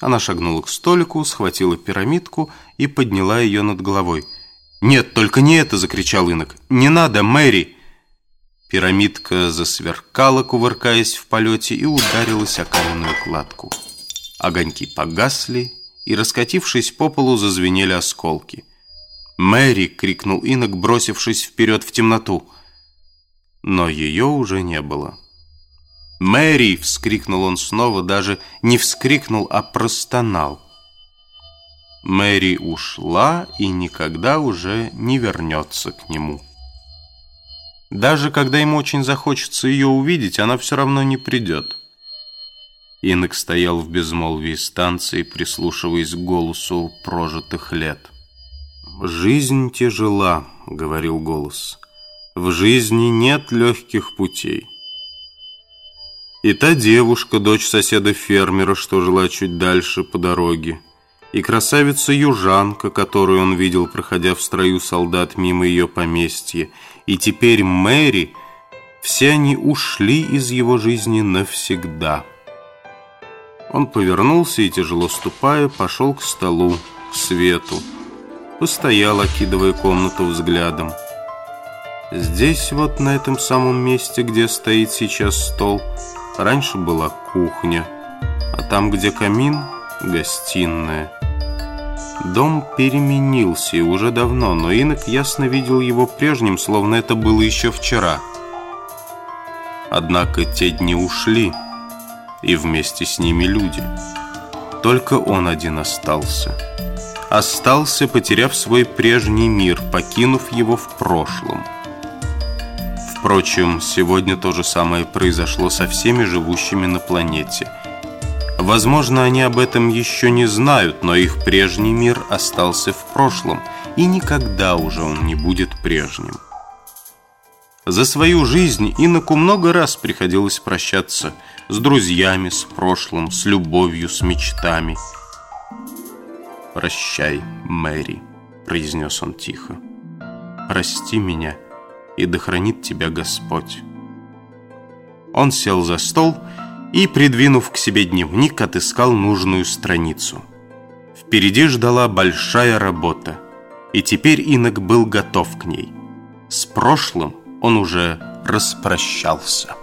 Она шагнула к столику, схватила пирамидку и подняла ее над головой. «Нет, только не это!» — закричал инок. «Не надо, Мэри!» Пирамидка засверкала, кувыркаясь в полете, и ударилась о каменную кладку. Огоньки погасли, и, раскатившись по полу, зазвенели осколки. «Мэри!» — крикнул инок, бросившись вперед в темноту. Но ее уже не было. «Мэри!» — вскрикнул он снова, даже не вскрикнул, а простонал. Мэри ушла и никогда уже не вернется к нему. Даже когда ему очень захочется ее увидеть, она все равно не придет. Инок стоял в безмолвии станции, прислушиваясь к голосу прожитых лет. «Жизнь тяжела», — говорил голос. «В жизни нет легких путей». И та девушка, дочь соседа-фермера, что жила чуть дальше по дороге, и красавица-южанка, которую он видел, проходя в строю солдат мимо ее поместья, и теперь Мэри, все они ушли из его жизни навсегда. Он повернулся и, тяжело ступая, пошел к столу, к свету. Постоял, окидывая комнату взглядом. Здесь, вот на этом самом месте, где стоит сейчас стол, раньше была кухня, а там, где камин, гостиная. Дом переменился и уже давно, но инок ясно видел его прежним, словно это было еще вчера. Однако те дни ушли, и вместе с ними люди. Только он один остался. Остался, потеряв свой прежний мир, покинув его в прошлом. Впрочем, сегодня то же самое произошло со всеми живущими на планете – Возможно, они об этом еще не знают, но их прежний мир остался в прошлом, и никогда уже он не будет прежним. За свою жизнь иноку много раз приходилось прощаться с друзьями, с прошлым, с любовью, с мечтами. «Прощай, Мэри», — произнес он тихо. «Прости меня, и да хранит тебя Господь». Он сел за стол и, придвинув к себе дневник, отыскал нужную страницу. Впереди ждала большая работа, и теперь инок был готов к ней. С прошлым он уже распрощался.